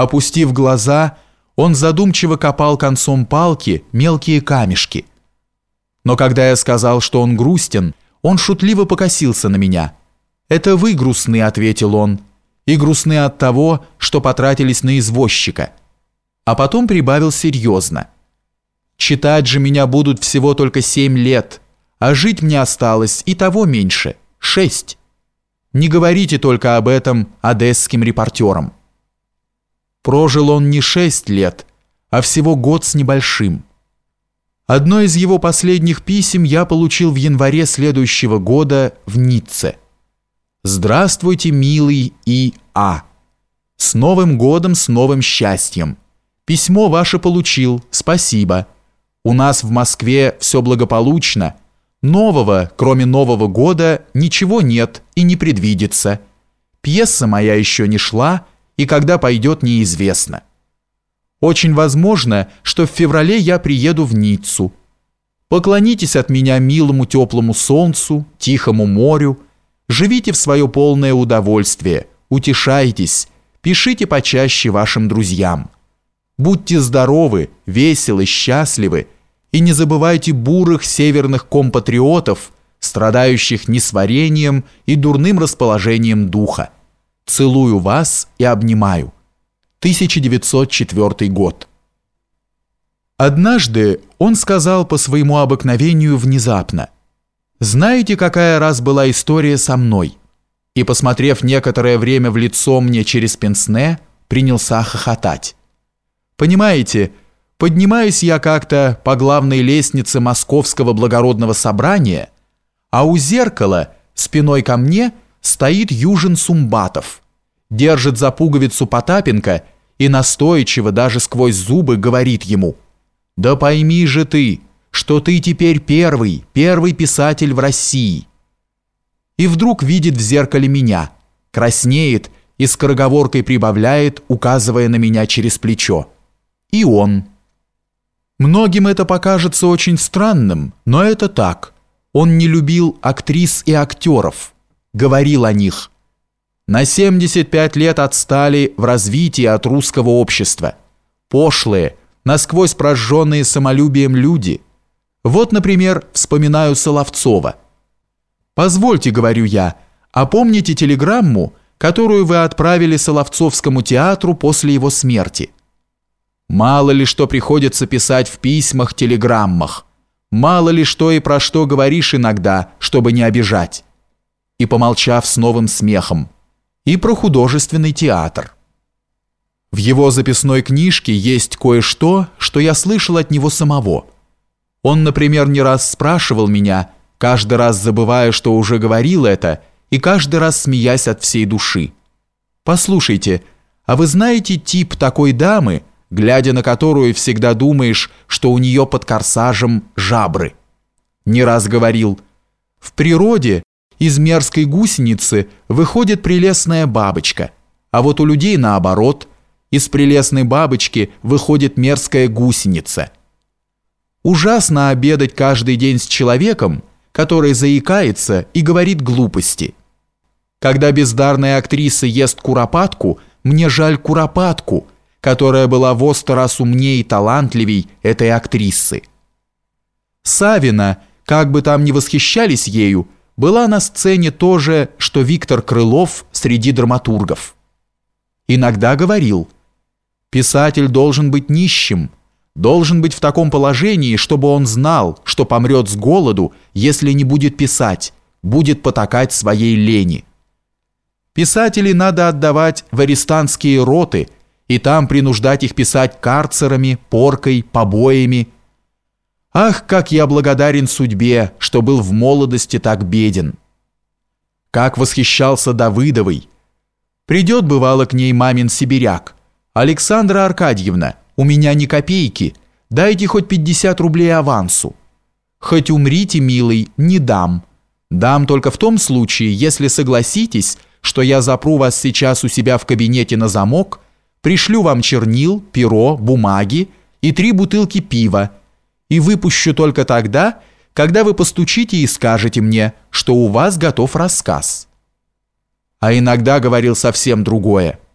Опустив глаза, он задумчиво копал концом палки мелкие камешки. Но когда я сказал, что он грустен, он шутливо покосился на меня. «Это вы грустны», — ответил он, — «и грустны от того, что потратились на извозчика». А потом прибавил серьезно. «Читать же меня будут всего только семь лет, а жить мне осталось и того меньше — шесть. Не говорите только об этом одесским репортерам». Прожил он не шесть лет, а всего год с небольшим. Одно из его последних писем я получил в январе следующего года в Ницце. «Здравствуйте, милый И.А. С Новым годом, с новым счастьем. Письмо ваше получил, спасибо. У нас в Москве все благополучно. Нового, кроме Нового года, ничего нет и не предвидится. Пьеса моя еще не шла, и когда пойдет, неизвестно. Очень возможно, что в феврале я приеду в Ниццу. Поклонитесь от меня милому теплому солнцу, тихому морю, живите в свое полное удовольствие, утешайтесь, пишите почаще вашим друзьям. Будьте здоровы, веселы, счастливы и не забывайте бурых северных компатриотов, страдающих несварением и дурным расположением духа. Целую вас и обнимаю. 1904 год. Однажды он сказал по своему обыкновению внезапно, «Знаете, какая раз была история со мной?» И, посмотрев некоторое время в лицо мне через пенсне, принялся хохотать. «Понимаете, поднимаюсь я как-то по главной лестнице Московского благородного собрания, а у зеркала, спиной ко мне, стоит Южин Сумбатов» держит за пуговицу Потапенко и настойчиво даже сквозь зубы говорит ему «Да пойми же ты, что ты теперь первый, первый писатель в России». И вдруг видит в зеркале меня, краснеет и скороговоркой прибавляет, указывая на меня через плечо. И он. Многим это покажется очень странным, но это так. Он не любил актрис и актеров, говорил о них – на 75 лет отстали в развитии от русского общества. Пошлые, насквозь прожженные самолюбием люди. Вот, например, вспоминаю Соловцова. «Позвольте, — говорю я, — а помните телеграмму, которую вы отправили Соловцовскому театру после его смерти?» Мало ли что приходится писать в письмах, телеграммах. Мало ли что и про что говоришь иногда, чтобы не обижать. И помолчав с новым смехом и про художественный театр. В его записной книжке есть кое-что, что я слышал от него самого. Он, например, не раз спрашивал меня, каждый раз забывая, что уже говорил это, и каждый раз смеясь от всей души. «Послушайте, а вы знаете тип такой дамы, глядя на которую всегда думаешь, что у нее под корсажем жабры?» Не раз говорил, «В природе из мерзкой гусеницы выходит прелестная бабочка, а вот у людей наоборот, из прелестной бабочки выходит мерзкая гусеница. Ужасно обедать каждый день с человеком, который заикается и говорит глупости. Когда бездарная актриса ест куропатку, мне жаль куропатку, которая была в сто раз умнее и талантливей этой актрисы. Савина, как бы там ни восхищались ею, была на сцене то же, что Виктор Крылов среди драматургов. Иногда говорил, писатель должен быть нищим, должен быть в таком положении, чтобы он знал, что помрет с голоду, если не будет писать, будет потакать своей лени. Писателей надо отдавать в арестантские роты и там принуждать их писать карцерами, поркой, побоями, Ах, как я благодарен судьбе, что был в молодости так беден. Как восхищался Давыдовой. Придет, бывало, к ней мамин сибиряк. Александра Аркадьевна, у меня ни копейки, дайте хоть 50 рублей авансу. Хоть умрите, милый, не дам. Дам только в том случае, если согласитесь, что я запру вас сейчас у себя в кабинете на замок, пришлю вам чернил, перо, бумаги и три бутылки пива, и выпущу только тогда, когда вы постучите и скажете мне, что у вас готов рассказ. А иногда говорил совсем другое –